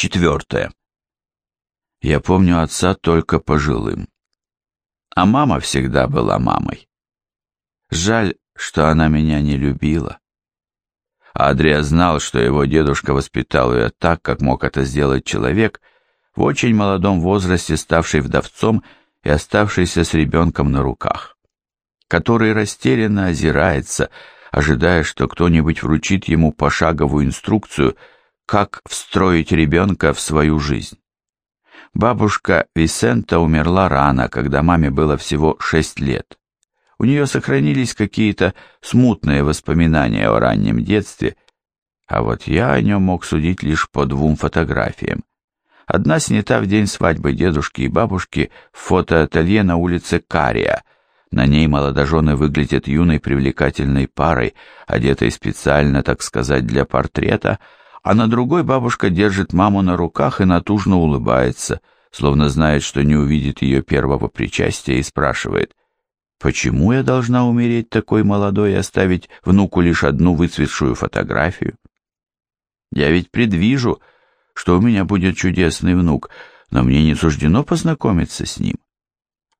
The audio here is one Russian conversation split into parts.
Четвертое. Я помню отца только пожилым. А мама всегда была мамой. Жаль, что она меня не любила. Адрия знал, что его дедушка воспитал ее так, как мог это сделать человек, в очень молодом возрасте ставший вдовцом и оставшийся с ребенком на руках, который растерянно озирается, ожидая, что кто-нибудь вручит ему пошаговую инструкцию, как встроить ребенка в свою жизнь. Бабушка Висента умерла рано, когда маме было всего шесть лет. У нее сохранились какие-то смутные воспоминания о раннем детстве, а вот я о нем мог судить лишь по двум фотографиям. Одна снята в день свадьбы дедушки и бабушки в фотоателье на улице Кария. На ней молодожены выглядят юной привлекательной парой, одетой специально, так сказать, для портрета, а на другой бабушка держит маму на руках и натужно улыбается, словно знает, что не увидит ее первого причастия, и спрашивает, «Почему я должна умереть такой молодой и оставить внуку лишь одну выцветшую фотографию?» Я ведь предвижу, что у меня будет чудесный внук, но мне не суждено познакомиться с ним.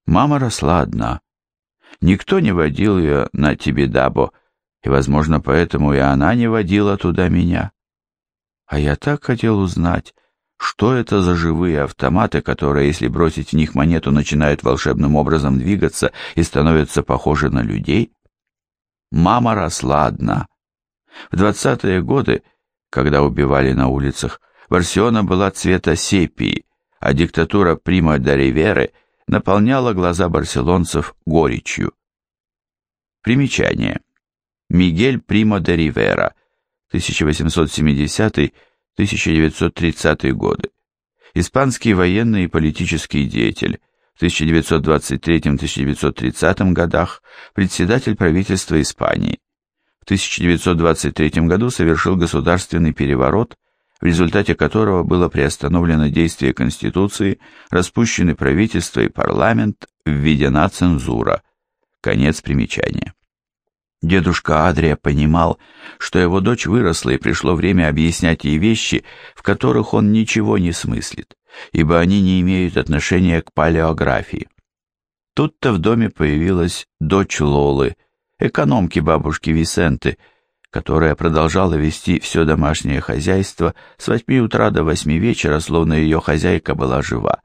Мама росла одна. Никто не водил ее на Тибидабо, и, возможно, поэтому и она не водила туда меня. А я так хотел узнать, что это за живые автоматы, которые, если бросить в них монету, начинают волшебным образом двигаться и становятся похожи на людей? Мама росла одна. В двадцатые годы, когда убивали на улицах, Барселона была цвета сепии, а диктатура Прима де Риверы наполняла глаза барселонцев горечью. Примечание. Мигель Примо де Ривера, 1870-1930 годы. Испанский военный и политический деятель, в 1923-1930 годах председатель правительства Испании. В 1923 году совершил государственный переворот – в результате которого было приостановлено действие Конституции, распущены правительство и парламент, введена цензура. Конец примечания. Дедушка Адрия понимал, что его дочь выросла и пришло время объяснять ей вещи, в которых он ничего не смыслит, ибо они не имеют отношения к палеографии. Тут-то в доме появилась дочь Лолы, экономки бабушки Висенты, которая продолжала вести все домашнее хозяйство с восьми утра до восьми вечера, словно ее хозяйка была жива.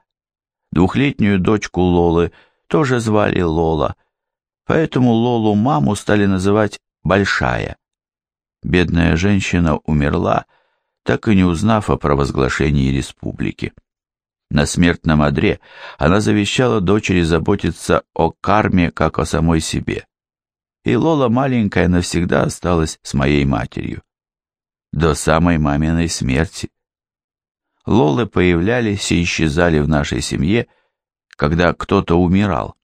Двухлетнюю дочку Лолы тоже звали Лола, поэтому Лолу-маму стали называть «Большая». Бедная женщина умерла, так и не узнав о провозглашении республики. На смертном одре она завещала дочери заботиться о карме, как о самой себе и Лола маленькая навсегда осталась с моей матерью. До самой маминой смерти. Лолы появлялись и исчезали в нашей семье, когда кто-то умирал.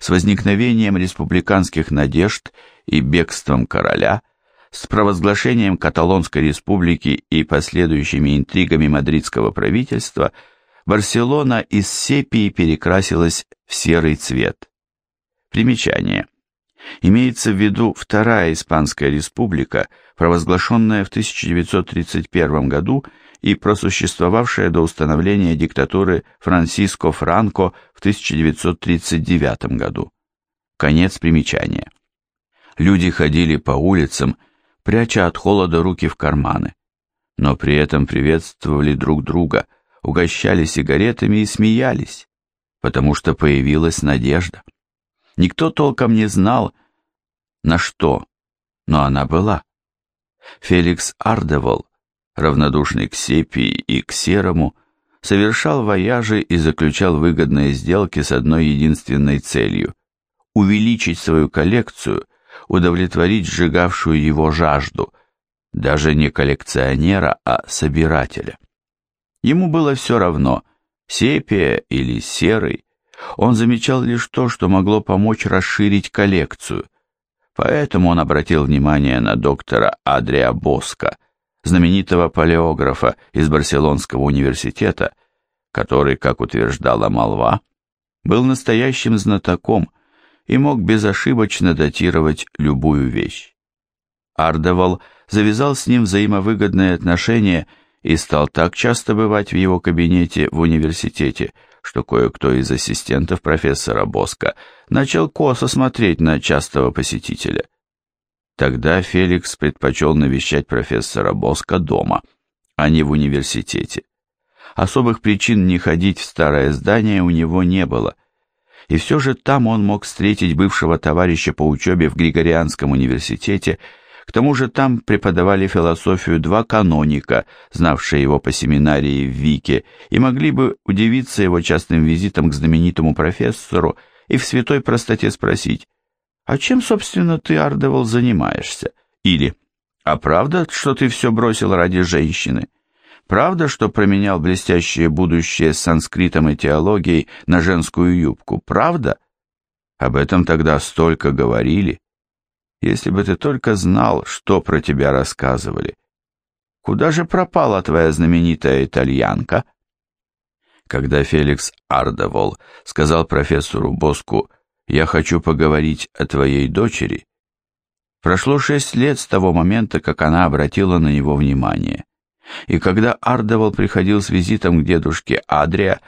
С возникновением республиканских надежд и бегством короля, с провозглашением Каталонской республики и последующими интригами мадридского правительства, Барселона из сепии перекрасилась в серый цвет. Примечание. Имеется в виду Вторая Испанская республика, провозглашенная в 1931 году и просуществовавшая до установления диктатуры Франсиско Франко в 1939 году. Конец примечания. Люди ходили по улицам, пряча от холода руки в карманы, но при этом приветствовали друг друга, угощали сигаретами и смеялись, потому что появилась надежда. Никто толком не знал, на что, но она была. Феликс Ардевол, равнодушный к сепии и к серому, совершал вояжи и заключал выгодные сделки с одной единственной целью – увеличить свою коллекцию, удовлетворить сжигавшую его жажду, даже не коллекционера, а собирателя. Ему было все равно, сепия или серый, он замечал лишь то, что могло помочь расширить коллекцию. Поэтому он обратил внимание на доктора Адриа Боска, знаменитого палеографа из Барселонского университета, который, как утверждала молва, был настоящим знатоком и мог безошибочно датировать любую вещь. Ардевал завязал с ним взаимовыгодные отношения и стал так часто бывать в его кабинете в университете, что кое-кто из ассистентов профессора Боска начал косо смотреть на частого посетителя. Тогда Феликс предпочел навещать профессора Боска дома, а не в университете. Особых причин не ходить в старое здание у него не было, и все же там он мог встретить бывшего товарища по учебе в Григорианском университете, к тому же там преподавали философию два каноника, знавшие его по семинарии в Вике, и могли бы удивиться его частным визитом к знаменитому профессору и в святой простоте спросить, «А чем, собственно, ты, Ардевол, занимаешься?» Или «А правда, что ты все бросил ради женщины?» Правда, что променял блестящее будущее с санскритом и теологией на женскую юбку? Правда? Об этом тогда столько говорили. Если бы ты только знал, что про тебя рассказывали. Куда же пропала твоя знаменитая итальянка? Когда Феликс Ардовол сказал профессору Боску «Я хочу поговорить о твоей дочери», прошло шесть лет с того момента, как она обратила на него внимание. И когда Ардевол приходил с визитом к дедушке Адрия,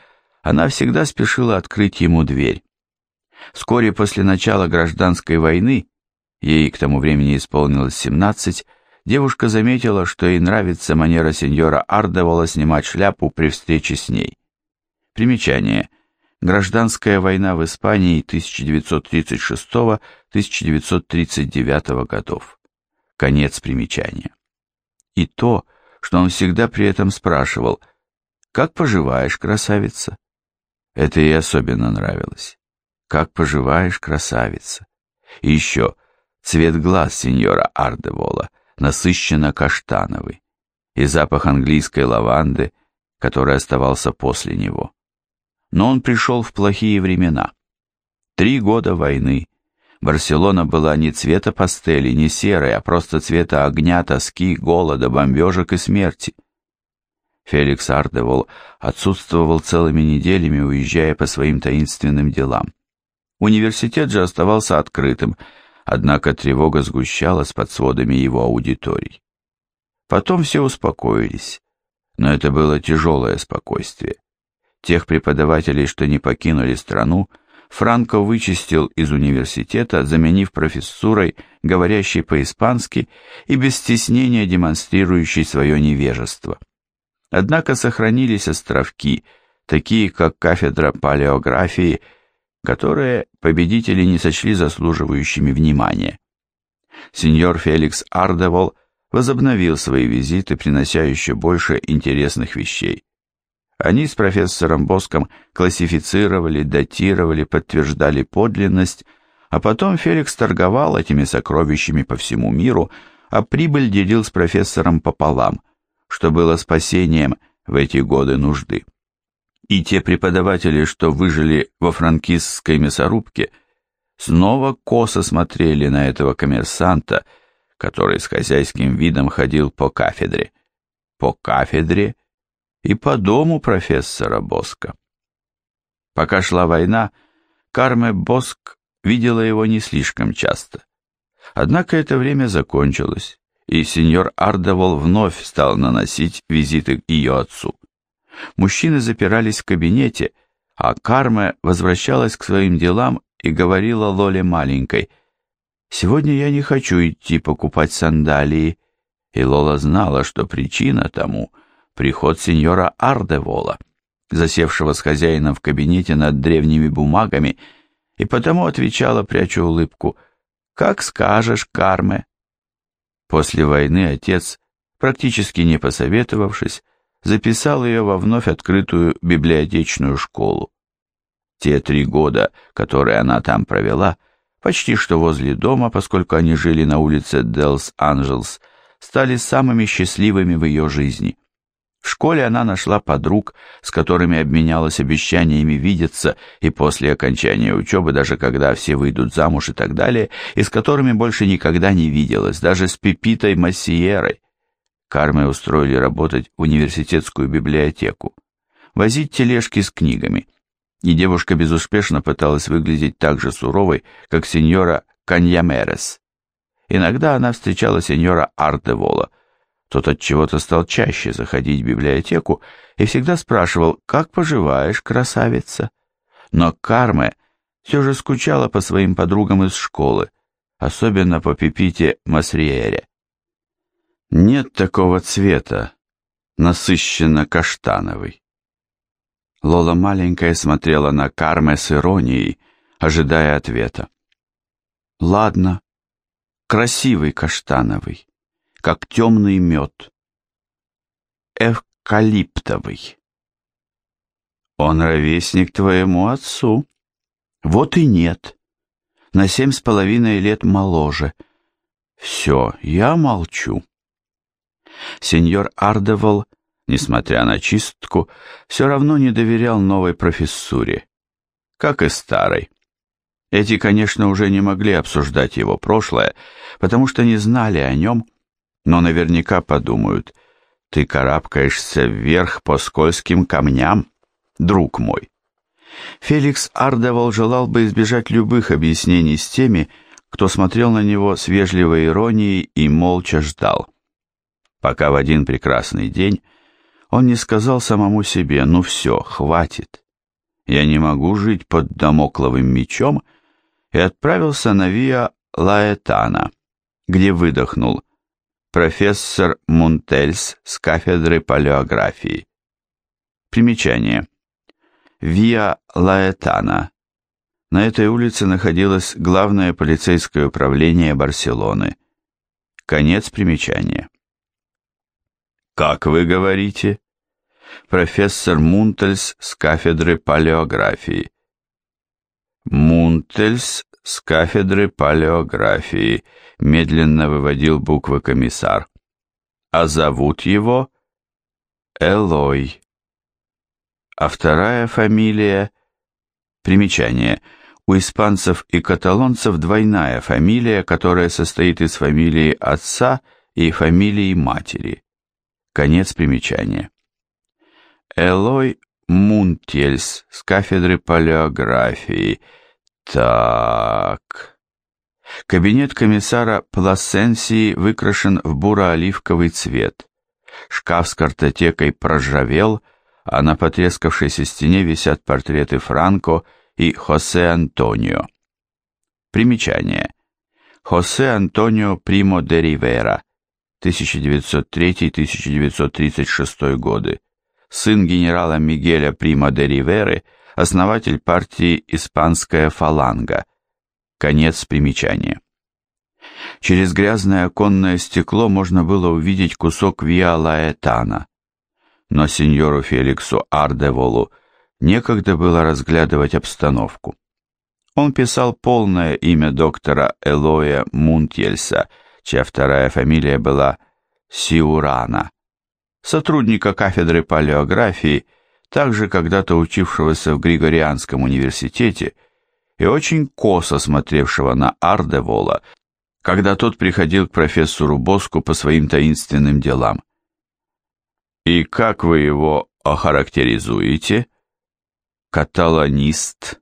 она всегда спешила открыть ему дверь. Вскоре после начала гражданской войны, ей к тому времени исполнилось 17, девушка заметила, что ей нравится манера сеньора Ардевола снимать шляпу при встрече с ней. Примечание. Гражданская война в Испании 1936-1939 годов. Конец примечания. И то, что он всегда при этом спрашивал «Как поживаешь, красавица?» Это ей особенно нравилось. «Как поживаешь, красавица?» И еще цвет глаз сеньора Ардевола насыщенно каштановый, и запах английской лаванды, который оставался после него. Но он пришел в плохие времена. Три года войны, Барселона была не цвета пастели, не серой, а просто цвета огня, тоски, голода, бомбежек и смерти. Феликс Ардевол отсутствовал целыми неделями, уезжая по своим таинственным делам. Университет же оставался открытым, однако тревога сгущалась под сводами его аудиторий. Потом все успокоились, но это было тяжелое спокойствие. Тех преподавателей, что не покинули страну, Франко вычистил из университета, заменив профессурой, говорящей по-испански и без стеснения демонстрирующей свое невежество. Однако сохранились островки, такие как кафедра палеографии, которые победители не сочли заслуживающими внимания. Сеньор Феликс Ардевол возобновил свои визиты, принося еще больше интересных вещей. Они с профессором Боском классифицировали, датировали, подтверждали подлинность, а потом Феликс торговал этими сокровищами по всему миру, а прибыль делил с профессором пополам, что было спасением в эти годы нужды. И те преподаватели, что выжили во франкистской мясорубке, снова косо смотрели на этого коммерсанта, который с хозяйским видом ходил по кафедре. По кафедре и по дому профессора Боска. Пока шла война, Карме Боск видела его не слишком часто. Однако это время закончилось, и сеньор Ардовол вновь стал наносить визиты ее отцу. Мужчины запирались в кабинете, а Карме возвращалась к своим делам и говорила Лоле маленькой, «Сегодня я не хочу идти покупать сандалии», и Лола знала, что причина тому — приход сеньора Ардевола, засевшего с хозяином в кабинете над древними бумагами, и потому отвечала, пряча улыбку, «Как скажешь, Карме». После войны отец, практически не посоветовавшись, записал ее во вновь открытую библиотечную школу. Те три года, которые она там провела, почти что возле дома, поскольку они жили на улице Делс-Анджелс, стали самыми счастливыми в ее жизни. В школе она нашла подруг, с которыми обменялась обещаниями видеться и после окончания учебы, даже когда все выйдут замуж и так далее, и с которыми больше никогда не виделась, даже с Пепитой Массиерой. Карме устроили работать в университетскую библиотеку, возить тележки с книгами, и девушка безуспешно пыталась выглядеть так же суровой, как сеньора Каньямерес. Иногда она встречала сеньора Артевола, Тот от чего-то стал чаще заходить в библиотеку и всегда спрашивал, как поживаешь, красавица? Но Карме все же скучала по своим подругам из школы, особенно по Пепите Масриере. Нет такого цвета, насыщенно каштановый. Лола маленькая смотрела на Карме с иронией, ожидая ответа. Ладно, красивый каштановый как темный мед. Эвкалиптовый. Он ровесник твоему отцу. Вот и нет. На семь с половиной лет моложе. Все, я молчу. Сеньор Ардевол, несмотря на чистку, все равно не доверял новой профессуре, как и старой. Эти, конечно, уже не могли обсуждать его прошлое, потому что не знали о нем но наверняка подумают, ты карабкаешься вверх по скользким камням, друг мой. Феликс Ардевол желал бы избежать любых объяснений с теми, кто смотрел на него с вежливой иронией и молча ждал. Пока в один прекрасный день он не сказал самому себе «ну все, хватит, я не могу жить под домокловым мечом» и отправился на Виа Лаэтана, где выдохнул – профессор Мунтельс с кафедры палеографии. Примечание. Виа Лаэтана. На этой улице находилось главное полицейское управление Барселоны. Конец примечания. Как вы говорите? Профессор Мунтельс с кафедры палеографии. Мунтельс с кафедры палеографии, медленно выводил буквы комиссар. А зовут его Элой. А вторая фамилия... Примечание. У испанцев и каталонцев двойная фамилия, которая состоит из фамилии отца и фамилии матери. Конец примечания. Элой Мунтельс с кафедры палеографии – так. Кабинет комиссара Пласенсии выкрашен в буро-оливковый цвет. Шкаф с картотекой проржавел, а на потрескавшейся стене висят портреты Франко и Хосе Антонио. Примечание. Хосе Антонио Примо де Ривера, 1903-1936 годы, сын генерала Мигеля Примо де Риверы, основатель партии «Испанская фаланга». Конец примечания. Через грязное оконное стекло можно было увидеть кусок Виа Лаэтана, но сеньору Феликсу Ардеволу некогда было разглядывать обстановку. Он писал полное имя доктора Элоя Мунтьельса, чья вторая фамилия была Сиурана, сотрудника кафедры палеографии также когда-то учившегося в Григорианском университете и очень косо смотревшего на Ардевола, когда тот приходил к профессору Боску по своим таинственным делам. «И как вы его охарактеризуете?» «Каталонист,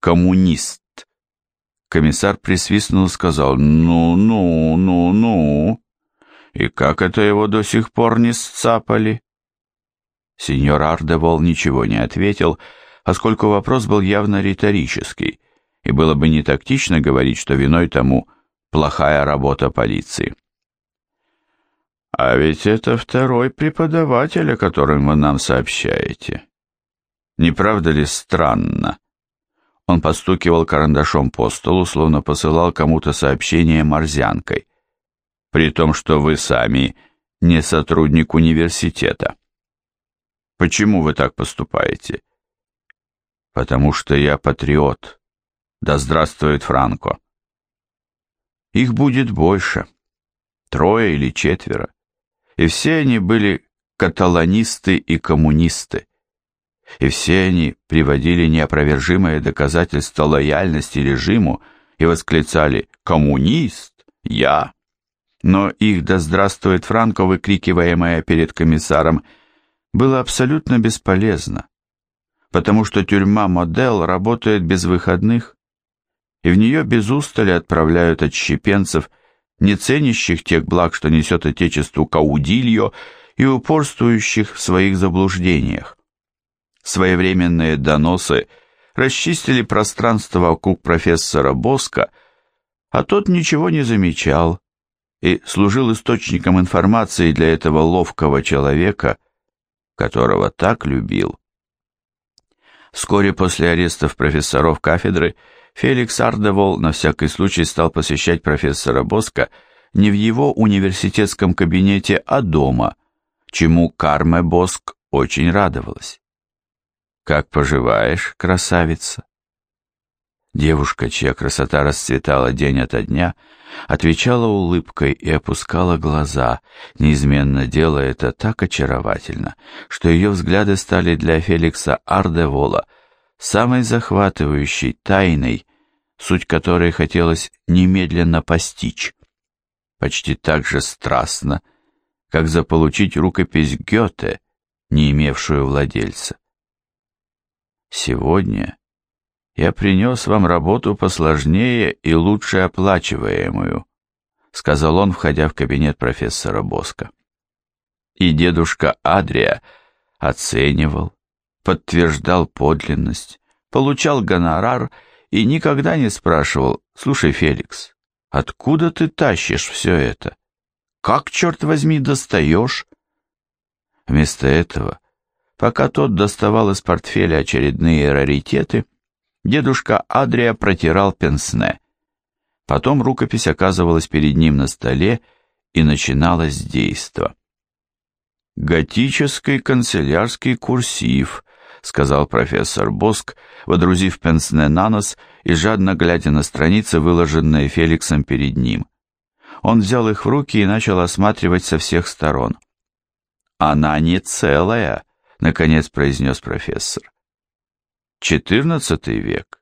коммунист». Комиссар присвистнул и сказал «Ну, ну, ну, ну». «И как это его до сих пор не сцапали?» Сеньор Ардевол ничего не ответил, поскольку вопрос был явно риторический, и было бы не тактично говорить, что виной тому плохая работа полиции. «А ведь это второй преподаватель, о котором вы нам сообщаете. Не правда ли странно?» Он постукивал карандашом по столу, словно посылал кому-то сообщение морзянкой, при том, что вы сами не сотрудник университета. Почему вы так поступаете? Потому что я патриот. Да здравствует Франко. Их будет больше. Трое или четверо. И все они были каталонисты и коммунисты. И все они приводили неопровержимое доказательство лояльности режиму и восклицали «Коммунист! Я!». Но их «Да здравствует Франко», выкрикиваемое перед комиссаром – было абсолютно бесполезно, потому что тюрьма Модел работает без выходных, и в нее без устали отправляют отщепенцев, не ценящих тех благ, что несет Отечеству Каудильо, и упорствующих в своих заблуждениях. Своевременные доносы расчистили пространство вокруг профессора Боска, а тот ничего не замечал и служил источником информации для этого ловкого человека, которого так любил. Вскоре после арестов профессоров кафедры Феликс Ардевол на всякий случай стал посещать профессора Боска не в его университетском кабинете, а дома, чему Карме Боск очень радовалась. «Как поживаешь, красавица?» Девушка, чья красота расцветала день ото дня, отвечала улыбкой и опускала глаза, неизменно делая это так очаровательно, что ее взгляды стали для Феликса Ардевола самой захватывающей тайной, суть которой хотелось немедленно постичь. Почти так же страстно, как заполучить рукопись Гёте, не имевшую владельца. Сегодня я принес вам работу посложнее и лучше оплачиваемую, сказал он, входя в кабинет профессора Боска. И дедушка Адрия оценивал, подтверждал подлинность, получал гонорар и никогда не спрашивал, «Слушай, Феликс, откуда ты тащишь все это? Как, черт возьми, достаешь?» Вместо этого, пока тот доставал из портфеля очередные раритеты, дедушка Адрия протирал пенсне. Потом рукопись оказывалась перед ним на столе, и начиналось действо. «Готический канцелярский курсив», — сказал профессор Боск, водрузив пенсне на нос и жадно глядя на страницы, выложенные Феликсом перед ним. Он взял их в руки и начал осматривать со всех сторон. «Она не целая», — наконец произнес профессор. Четырнадцатый век?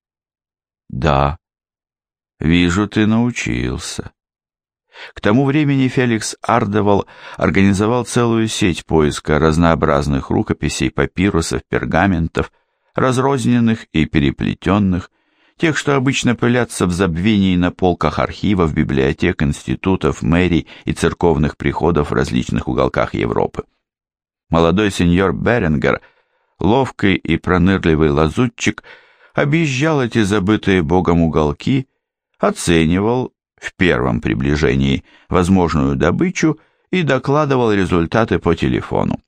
Да. Вижу, ты научился. К тому времени Феликс Ардевал организовал целую сеть поиска разнообразных рукописей, папирусов, пергаментов, разрозненных и переплетенных, тех, что обычно пылятся в забвении на полках архивов, библиотек, институтов, мэрий и церковных приходов в различных уголках Европы. Молодой сеньор Беренгер – ловкий и пронырливый лазутчик объезжал эти забытые богом уголки, оценивал в первом приближении возможную добычу и докладывал результаты по телефону.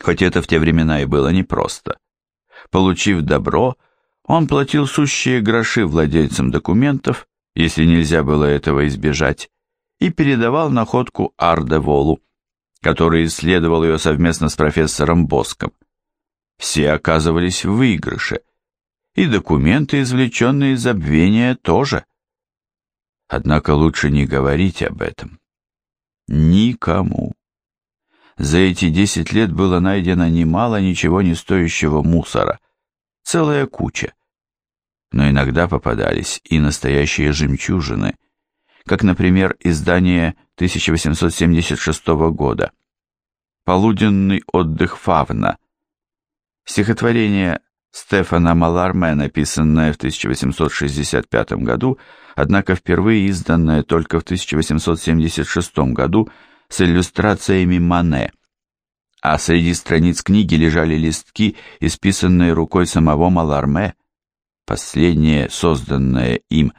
Хоть это в те времена и было непросто. Получив добро, он платил сущие гроши владельцам документов, если нельзя было этого избежать, и передавал находку Ардеволу, который исследовал ее совместно с профессором Боском все оказывались в выигрыше, и документы, извлеченные из забвения, тоже. Однако лучше не говорить об этом. Никому. За эти десять лет было найдено немало ничего не стоящего мусора, целая куча. Но иногда попадались и настоящие жемчужины, как, например, издание 1876 года «Полуденный отдых Фавна», Стихотворение Стефана Маларме, написанное в 1865 году, однако впервые изданное только в 1876 году с иллюстрациями Мане, а среди страниц книги лежали листки, исписанные рукой самого Маларме, последнее, созданное им,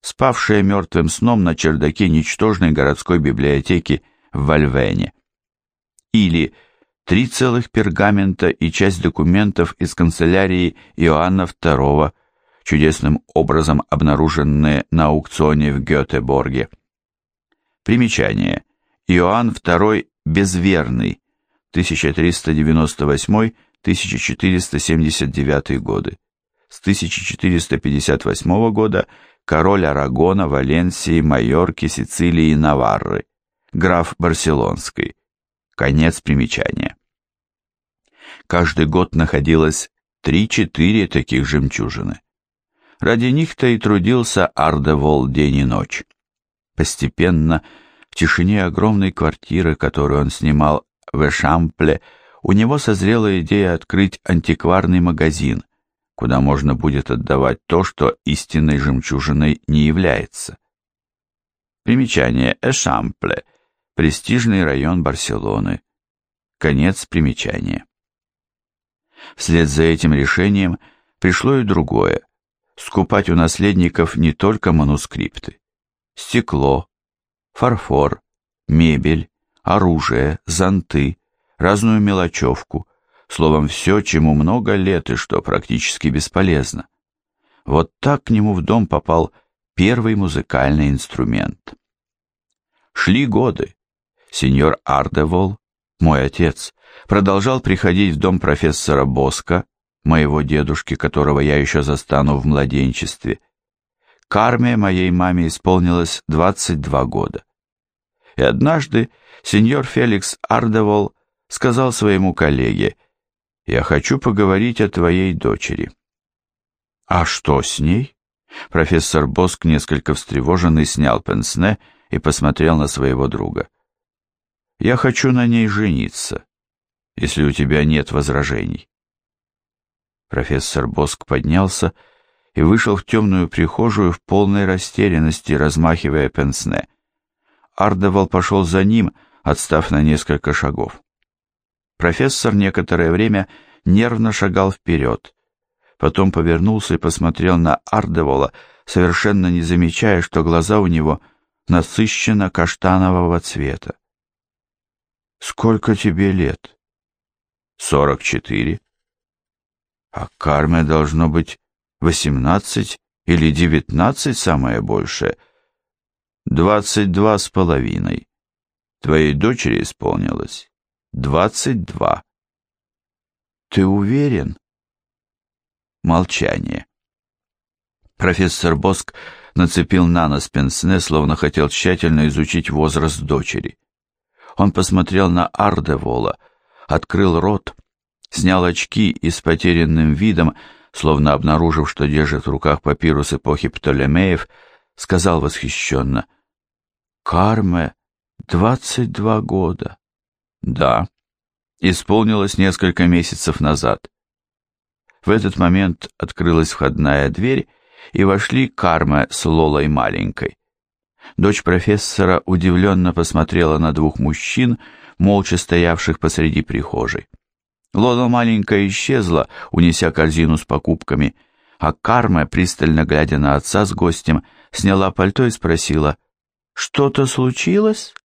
спавшее мертвым сном на чердаке ничтожной городской библиотеки в Вальвене. Или три целых пергамента и часть документов из канцелярии Иоанна II, чудесным образом обнаруженные на аукционе в Гетеборге. Примечание. Иоанн II Безверный, 1398-1479 годы. С 1458 года король Арагона, Валенсии, Майорки, Сицилии и Наварры, граф Барселонской. Конец примечания каждый год находилось три-четыре таких жемчужины. Ради них-то и трудился Ардевол день и ночь. Постепенно, в тишине огромной квартиры, которую он снимал в Эшампле, у него созрела идея открыть антикварный магазин, куда можно будет отдавать то, что истинной жемчужиной не является. Примечание Эшампле, престижный район Барселоны. Конец примечания. Вслед за этим решением пришло и другое – скупать у наследников не только манускрипты. Стекло, фарфор, мебель, оружие, зонты, разную мелочевку, словом, все, чему много лет и что практически бесполезно. Вот так к нему в дом попал первый музыкальный инструмент. Шли годы. Сеньор Ардевол, мой отец, продолжал приходить в дом профессора Боска, моего дедушки, которого я еще застану в младенчестве. Карме моей маме исполнилось 22 года. И однажды сеньор Феликс Ардевол сказал своему коллеге, «Я хочу поговорить о твоей дочери». «А что с ней?» Профессор Боск, несколько встревоженный, снял пенсне и посмотрел на своего друга. «Я хочу на ней жениться, если у тебя нет возражений». Профессор Боск поднялся и вышел в темную прихожую в полной растерянности, размахивая пенсне. Ардевал пошел за ним, отстав на несколько шагов. Профессор некоторое время нервно шагал вперед, потом повернулся и посмотрел на Ардевола, совершенно не замечая, что глаза у него насыщенно каштанового цвета. «Сколько тебе лет?» «Сорок четыре». «А Карме должно быть восемнадцать или девятнадцать самое большее?» «Двадцать два с половиной. Твоей дочери исполнилось двадцать два». «Ты уверен?» Молчание. Профессор Боск нацепил на нос пенсне, словно хотел тщательно изучить возраст дочери. Он посмотрел на Ардевола, открыл рот, снял очки и с потерянным видом, словно обнаружив, что держит в руках папирус эпохи Птолемеев, сказал восхищенно, «Карме, двадцать два года». «Да, исполнилось несколько месяцев назад». В этот момент открылась входная дверь, и вошли Карма с Лолой маленькой. Дочь профессора удивленно посмотрела на двух мужчин, молча стоявших посреди прихожей. Лола маленькая исчезла, унеся корзину с покупками, а Карма, пристально глядя на отца с гостем, сняла пальто и спросила, «Что-то случилось?»